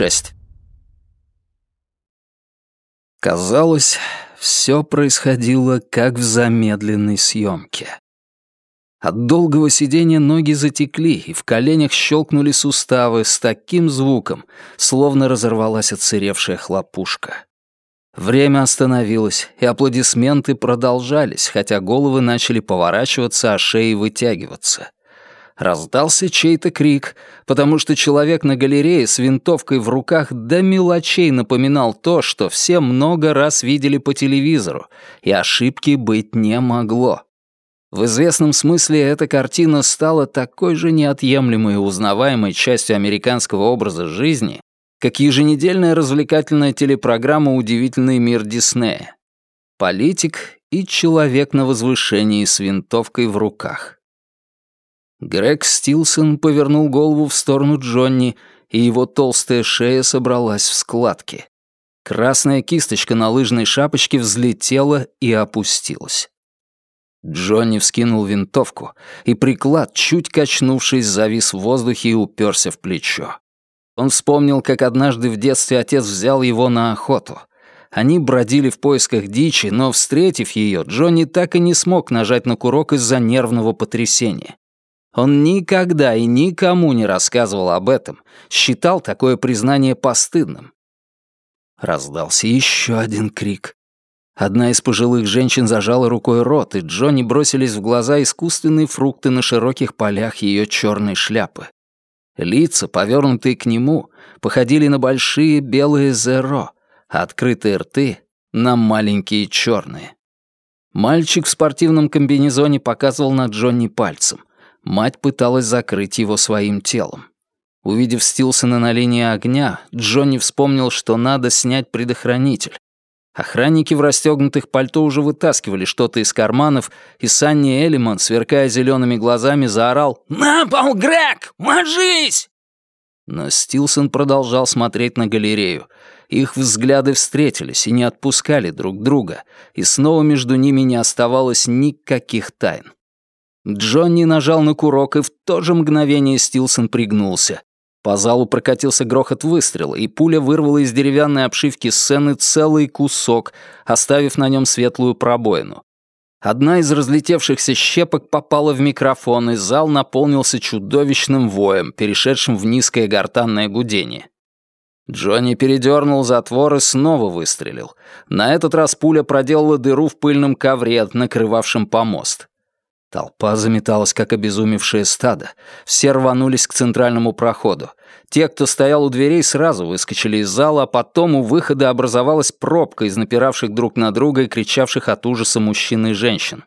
6. Казалось, все происходило как в замедленной съемке. От долгого сидения ноги затекли, и в коленях щелкнули суставы с таким звуком, словно разорвалась отсыревшая хлопушка. Время остановилось, и аплодисменты продолжались, хотя головы начали поворачиваться, а шеи вытягиваться. Раздался чей-то крик, потому что человек на галерее с винтовкой в руках до мелочей напоминал то, что все много раз видели по телевизору, и ошибки быть не могло. В известном смысле эта картина стала такой же неотъемлемой и узнаваемой частью американского образа жизни, как еженедельная развлекательная телепрограмма «Удивительный мир Диснея». Политик и человек на возвышении с винтовкой в руках. Грег Стилсон повернул голову в сторону Джонни, и его толстая шея собралась в складки. Красная кисточка на лыжной шапочке взлетела и опустилась. Джонни вскинул винтовку, и приклад, чуть качнувшись, завис в воздухе и уперся в плечо. Он вспомнил, как однажды в детстве отец взял его на охоту. Они бродили в поисках дичи, но, встретив ее, Джонни так и не смог нажать на курок из-за нервного потрясения. Он никогда и никому не рассказывал об этом, считал такое признание постыдным. Раздался еще один крик. Одна из пожилых женщин зажала рукой рот, и Джонни бросились в глаза искусственные фрукты на широких полях ее черной шляпы. Лица, повернутые к нему, походили на большие белые зеро, а открытые рты — на маленькие черные. Мальчик в спортивном комбинезоне показывал на Джонни пальцем. Мать пыталась закрыть его своим телом. Увидев Стилсона на линии огня, Джонни вспомнил, что надо снять предохранитель. Охранники в расстегнутых пальто уже вытаскивали что-то из карманов, и Санни Эллиман, сверкая зелеными глазами, заорал «На пол, Грег! Ложись!» Но Стилсон продолжал смотреть на галерею. Их взгляды встретились и не отпускали друг друга, и снова между ними не оставалось никаких тайн. Джонни нажал на курок, и в то же мгновение Стилсон пригнулся. По залу прокатился грохот выстрела, и пуля вырвала из деревянной обшивки сцены целый кусок, оставив на нем светлую пробоину. Одна из разлетевшихся щепок попала в микрофон, и зал наполнился чудовищным воем, перешедшим в низкое гортанное гудение. Джонни передернул затвор и снова выстрелил. На этот раз пуля проделала дыру в пыльном ковре, накрывавшем помост. Толпа заметалась, как обезумевшее стадо. Все рванулись к центральному проходу. Те, кто стоял у дверей, сразу выскочили из зала, а потом у выхода образовалась пробка из напиравших друг на друга и кричавших от ужаса мужчин и женщин.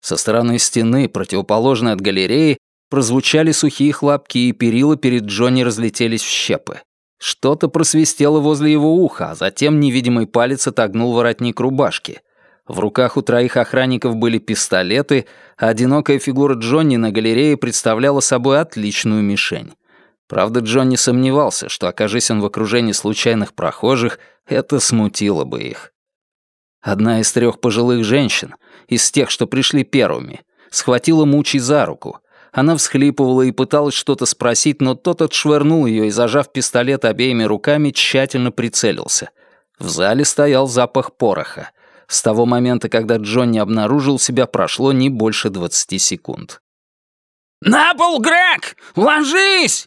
Со стороны стены, противоположной от галереи, прозвучали сухие хлопки, и перила перед Джонни разлетелись в щепы. Что-то просвистело возле его уха, а затем невидимый палец отогнул воротник рубашки — в руках у троих охранников были пистолеты, а одинокая фигура Джонни на галерее представляла собой отличную мишень. Правда, Джонни сомневался, что, окажись он в окружении случайных прохожих, это смутило бы их. Одна из трех пожилых женщин, из тех, что пришли первыми, схватила Мучи за руку. Она всхлипывала и пыталась что-то спросить, но тот отшвырнул ее и, зажав пистолет обеими руками, тщательно прицелился. В зале стоял запах пороха — с того момента, когда Джонни обнаружил себя, прошло не больше 20 секунд. «На пол, Грег! Ложись!»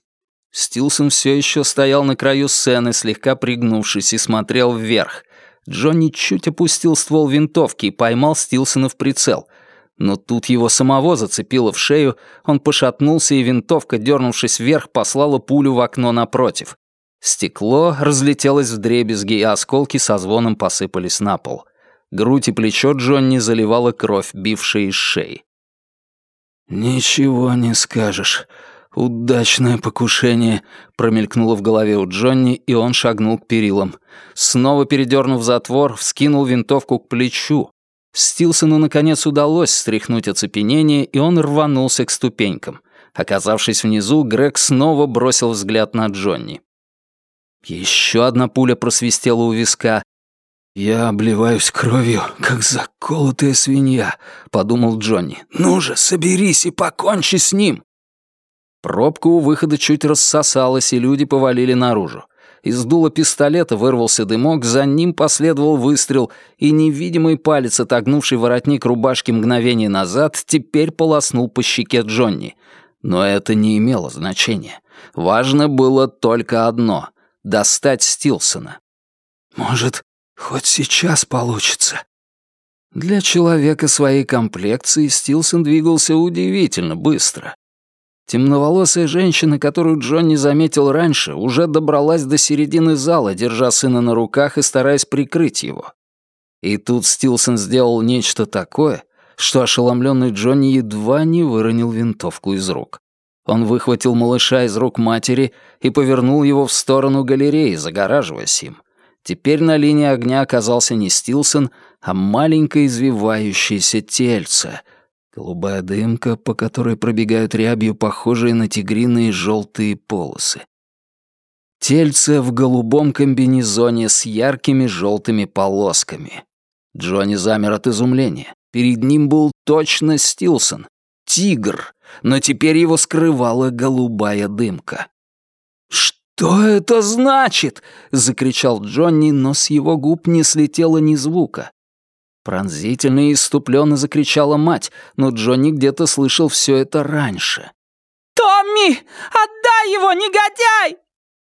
Стилсон все еще стоял на краю сцены, слегка пригнувшись, и смотрел вверх. Джонни чуть опустил ствол винтовки и поймал Стилсона в прицел. Но тут его самого зацепило в шею, он пошатнулся, и винтовка, дернувшись вверх, послала пулю в окно напротив. Стекло разлетелось в дребезги, и осколки со звоном посыпались на пол. Грудь и плечо Джонни заливала кровь, бившая из шеи. «Ничего не скажешь. Удачное покушение», — промелькнуло в голове у Джонни, и он шагнул к перилам. Снова передернув затвор, вскинул винтовку к плечу. Стилсону, наконец, удалось стряхнуть оцепенение, и он рванулся к ступенькам. Оказавшись внизу, Грег снова бросил взгляд на Джонни. Еще одна пуля просвистела у виска, «Я обливаюсь кровью, как заколотая свинья», — подумал Джонни. «Ну же, соберись и покончи с ним!» Пробка у выхода чуть рассосалась, и люди повалили наружу. Из дула пистолета вырвался дымок, за ним последовал выстрел, и невидимый палец, отогнувший воротник рубашки мгновение назад, теперь полоснул по щеке Джонни. Но это не имело значения. Важно было только одно — достать Стилсона. «Может, хоть сейчас получится?» Для человека своей комплекции Стилсон двигался удивительно быстро. Темноволосая женщина, которую Джон не заметил раньше, уже добралась до середины зала, держа сына на руках и стараясь прикрыть его. И тут Стилсон сделал нечто такое, что ошеломленный Джонни едва не выронил винтовку из рук. Он выхватил малыша из рук матери и повернул его в сторону галереи, загораживаясь им. Теперь на линии огня оказался не Стилсон, а маленькое извивающееся тельце — Голубая дымка, по которой пробегают рябью похожие на тигриные желтые полосы. Тельце в голубом комбинезоне с яркими желтыми полосками. Джонни замер от изумления. Перед ним был точно Стилсон. Тигр, но теперь его скрывала голубая дымка. «Что это значит?» — закричал Джонни, но с его губ не слетело ни звука. Пронзительно и иступленно закричала мать, но Джонни где-то слышал все это раньше. «Томми! Отдай его, негодяй!»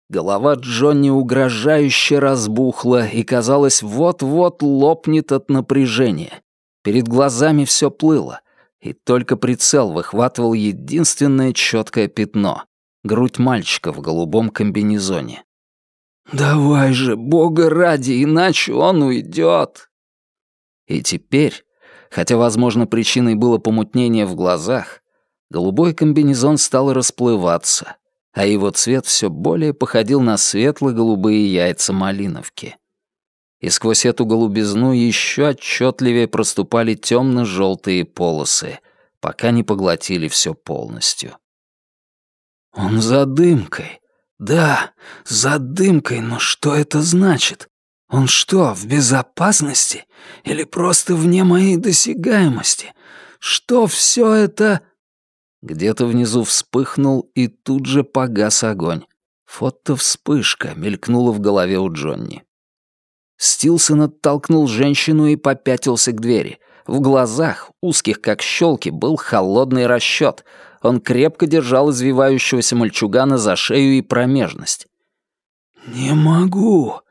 Голова Джонни угрожающе разбухла и, казалось, вот-вот лопнет от напряжения. Перед глазами все плыло, и только прицел выхватывал единственное четкое пятно — грудь мальчика в голубом комбинезоне. «Давай же, бога ради, иначе он уйдет!» И теперь, хотя, возможно, причиной было помутнение в глазах, голубой комбинезон стал расплываться, а его цвет все более походил на светло-голубые яйца малиновки. И сквозь эту голубизну еще отчетливее проступали темно-желтые полосы, пока не поглотили все полностью. Он за дымкой. Да, за дымкой, но что это значит? Он что, в безопасности? Или просто вне моей досягаемости? Что все это...» Где-то внизу вспыхнул, и тут же погас огонь. Фото-вспышка мелькнула в голове у Джонни. Стилсон оттолкнул женщину и попятился к двери. В глазах, узких как щелки, был холодный расчет. Он крепко держал извивающегося мальчугана за шею и промежность. «Не могу»,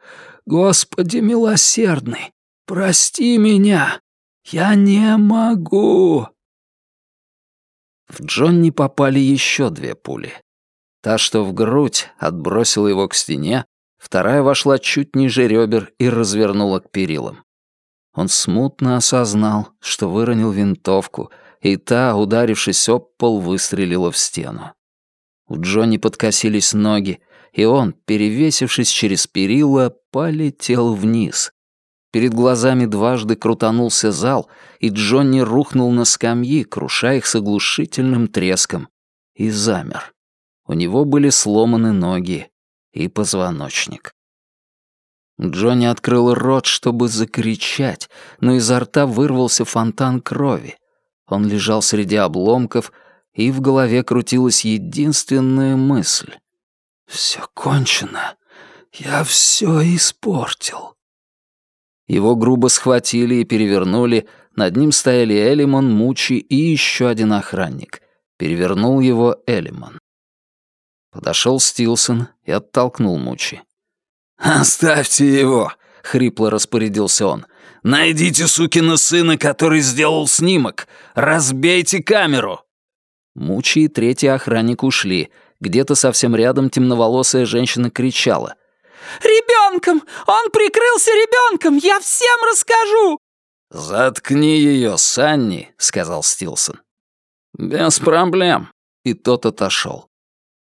Господи милосердный, прости меня! Я не могу!» В Джонни попали еще две пули. Та, что в грудь, отбросила его к стене, вторая вошла чуть ниже ребер и развернула к перилам. Он смутно осознал, что выронил винтовку, и та, ударившись об пол, выстрелила в стену. У Джонни подкосились ноги, и он, перевесившись через перила, полетел вниз. Перед глазами дважды крутанулся зал, и Джонни рухнул на скамьи, крушая их с оглушительным треском, и замер. У него были сломаны ноги и позвоночник. Джонни открыл рот, чтобы закричать, но изо рта вырвался фонтан крови. Он лежал среди обломков, и в голове крутилась единственная мысль. «Все кончено. Я все испортил». Его грубо схватили и перевернули. Над ним стояли Элимон, Мучи и еще один охранник. Перевернул его Элимон. Подошел Стилсон и оттолкнул Мучи. «Оставьте его!» — хрипло распорядился он. «Найдите сукина сына, который сделал снимок! Разбейте камеру!» Мучи и третий охранник ушли, где-то совсем рядом темноволосая женщина кричала. «Ребенком! Он прикрылся ребенком! Я всем расскажу!» «Заткни ее, Санни», — сказал Стилсон. «Без проблем». И тот отошел.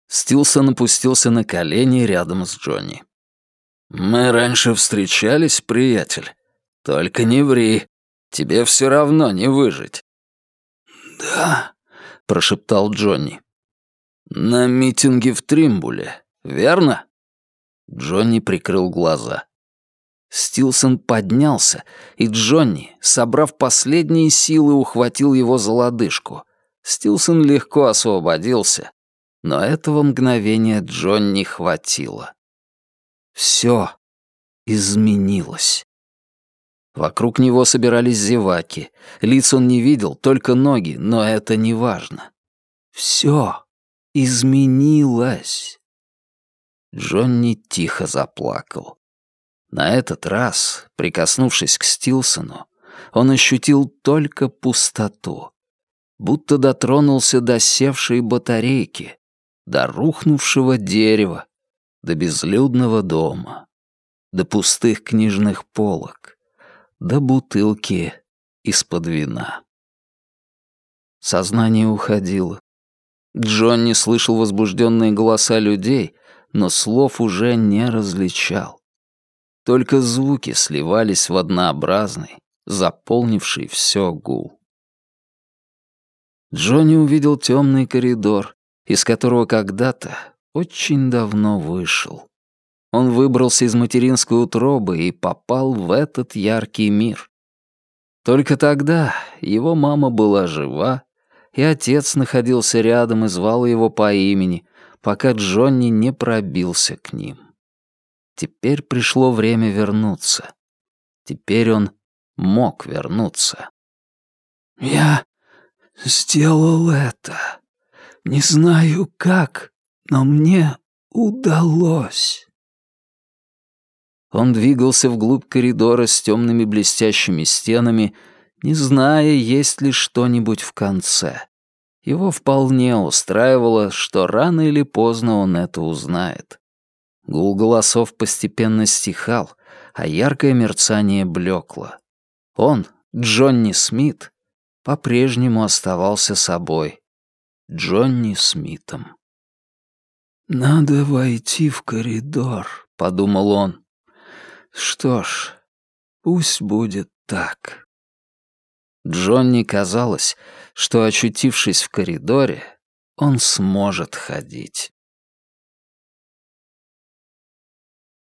Стилсон опустился на колени рядом с Джонни. «Мы раньше встречались, приятель. Только не ври. Тебе все равно не выжить». «Да», — прошептал Джонни. «На митинге в Тримбуле, верно?» Джонни прикрыл глаза. Стилсон поднялся, и Джонни, собрав последние силы, ухватил его за лодыжку. Стилсон легко освободился, но этого мгновения Джонни хватило. Все изменилось. Вокруг него собирались зеваки. Лиц он не видел, только ноги, но это не важно. Все изменилось. Джонни тихо заплакал. На этот раз, прикоснувшись к Стилсону, он ощутил только пустоту. Будто дотронулся до севшей батарейки, до рухнувшего дерева, до безлюдного дома, до пустых книжных полок, до бутылки из-под вина. Сознание уходило. Джонни слышал возбужденные голоса людей, но слов уже не различал. Только звуки сливались в однообразный, заполнивший все гул. Джонни увидел темный коридор, из которого когда-то очень давно вышел. Он выбрался из материнской утробы и попал в этот яркий мир. Только тогда его мама была жива, и отец находился рядом и звал его по имени, пока Джонни не пробился к ним. Теперь пришло время вернуться. Теперь он мог вернуться. «Я сделал это. Не знаю как, но мне удалось». Он двигался вглубь коридора с темными блестящими стенами, не зная, есть ли что-нибудь в конце. Его вполне устраивало, что рано или поздно он это узнает. Гул голосов постепенно стихал, а яркое мерцание блекло. Он, Джонни Смит, по-прежнему оставался собой. Джонни Смитом. «Надо войти в коридор», — подумал он. «Что ж, пусть будет так». Джонни казалось, что, очутившись в коридоре, он сможет ходить.